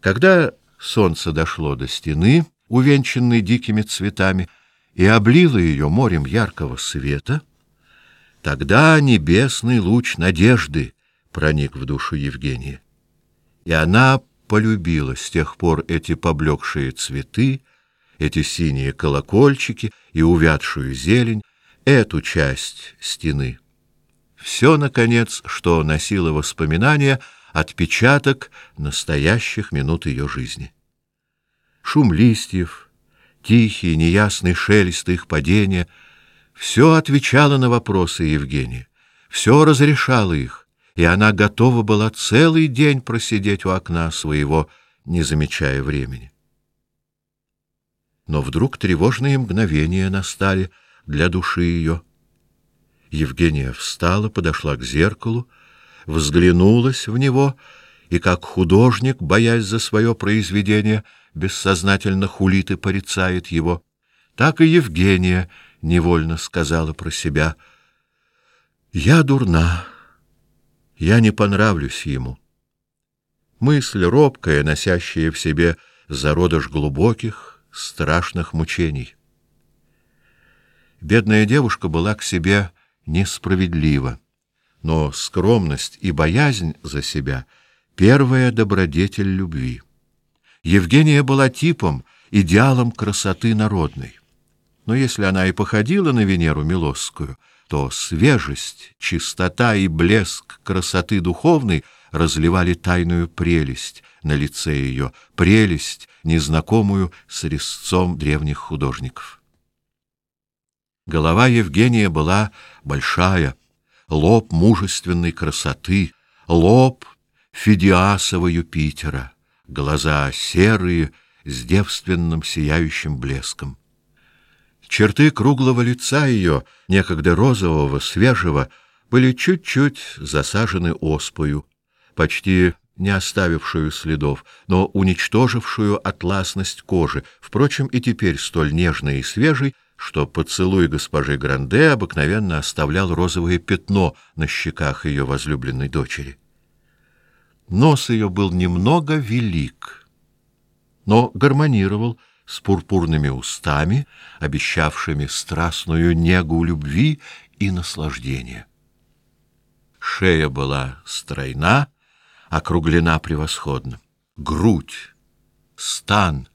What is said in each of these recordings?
Когда солнце дошло до стены, увенчанной дикими цветами, и облило ее морем яркого света, тогда небесный луч надежды проник в душу Евгении, и она полюбила с тех пор эти поблекшие цветы, эти синие колокольчики и увядшую зелень, эту часть стены. Все, наконец, что носило воспоминания, отпечаток настоящих минут ее жизни. Шум листьев, тихий, неясный шелест их падения — все отвечало на вопросы Евгения, все разрешало их, и она готова была целый день просидеть у окна своего, не замечая времени. Но вдруг тревожные мгновения настали для души ее. Евгения встала, подошла к зеркалу, взглянулась в него и, как художник, боясь за свое произведение, бессознательно хулит и порицает его, так и Евгения невольно сказала про себя «Я дурна, я не понравлюсь ему». Мысль робкая, носящая в себе зародыш глубоких, страшных мучений. Бедная девушка была к себе несправедлива, но скромность и боязнь за себя — первая добродетель любви. Евгения была типом, идеалом красоты народной. Но если она и походила на Венеру Милосскую, то свежесть, чистота и блеск красоты духовной разливали тайную прелесть на лице ее, прелесть, незнакомую с резцом древних художников. Голова Евгения была большая, лоб мужественной красоты, лоб Фидиасова Юпитера, глаза серые, с девственным сияющим блеском. Черты круглого лица ее, некогда розового, свежего, были чуть-чуть засажены оспою, почти не оставившую следов, но уничтожившую атласность кожи, впрочем, и теперь столь нежной и свежей, что поцелуй госпожи Гранде обыкновенно оставлял розовое пятно на щеках ее возлюбленной дочери. Нос ее был немного велик, но гармонировал с пурпурными устами, обещавшими страстную негу любви и наслаждения. Шея была стройна, округлена превосходно. Грудь, стан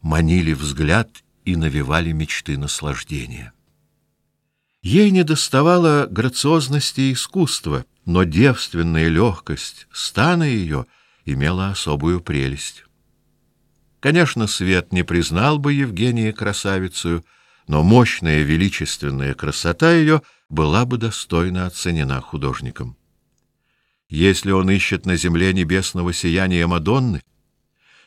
манили взгляд и навевали мечты наслаждения. Ей не доставало грациозности и искусства, но девственная легкость стана ее имела особую прелесть. Конечно, свет не признал бы Евгения красавицей, но мощная величественная красота ее была бы достойно оценена художником. Если он ищет на земле небесного сияния Мадонны,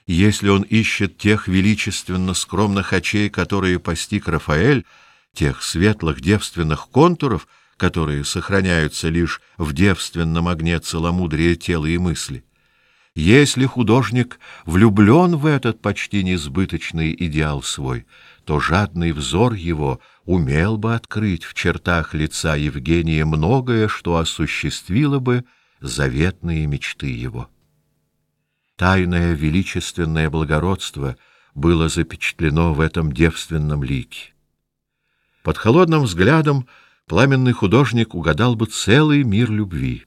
если он ищет тех величественно скромных очей, которые постиг Рафаэль, тех светлых девственных контуров, которые сохраняются лишь в девственном огне целомудрия тела и мысли, если художник влюблен в этот почти несбыточный идеал свой, то жадный взор его умел бы открыть в чертах лица Евгения многое, что осуществило бы заветные мечты его. Тайное величественное благородство было запечатлено в этом девственном лике. Под холодным взглядом пламенный художник угадал бы целый мир любви.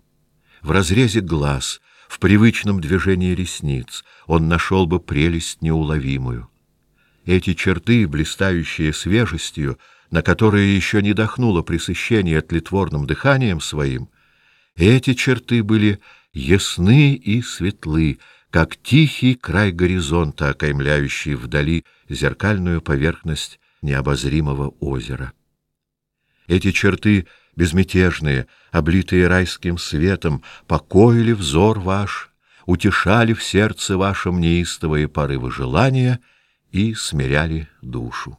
В разрезе глаз — в привычном движении ресниц он нашел бы прелесть неуловимую. Эти черты, блистающие свежестью, на которые еще не дохнуло пресыщение тлетворным дыханием своим, эти черты были ясны и светлы, как тихий край горизонта, окаймляющий вдали зеркальную поверхность необозримого озера. Эти черты — безмятежные, облитые райским светом, покоили взор ваш, утешали в сердце вашем неистовые порывы желания и смиряли душу.